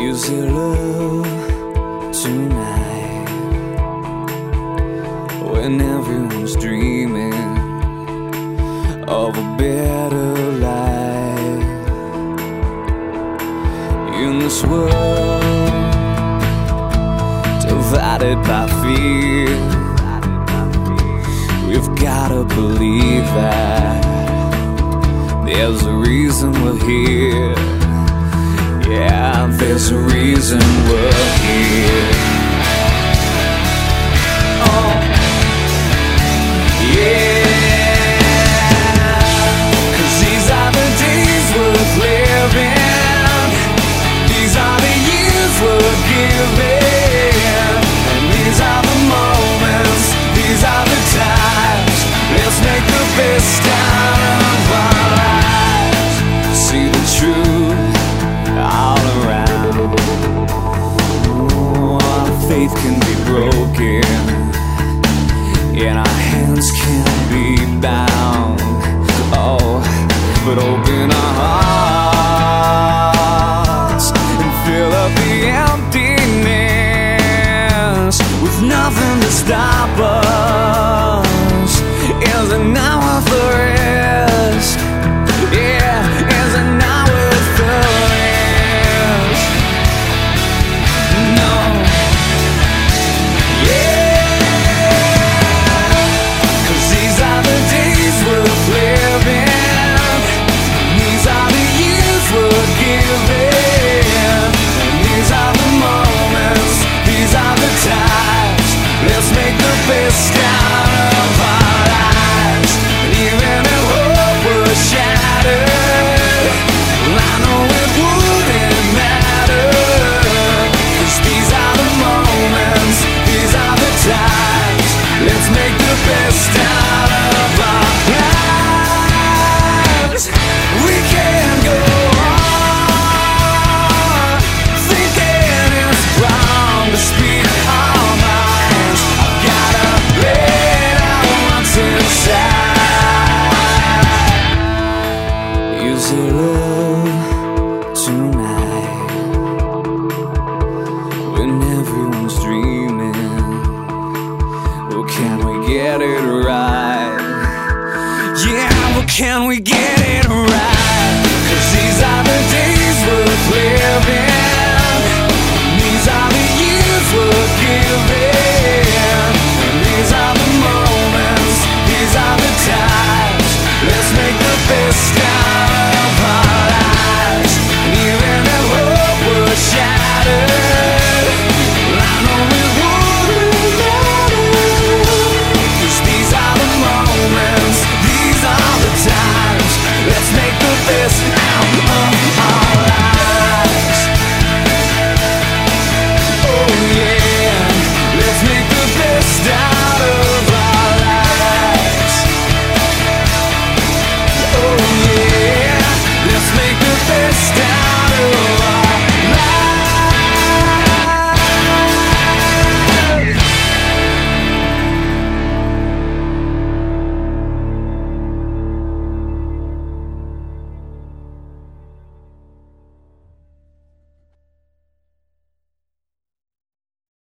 Use your love tonight when everyone's dreaming of a better life in this world divided by fear. We've gotta believe that there's a reason we're here. Yeah, there's a reason we're here. Oh, yeah. 'Cause these are the days worth living. These are the years worth giving. And these are the moments, these are the times. Let's make the best out get it right? Yeah, but can we get it right?